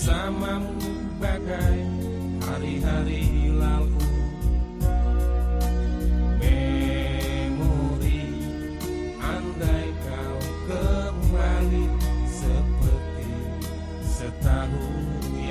bersamamu bagai hari-hari lalu. Memori andai kau kembali seperti setahun yang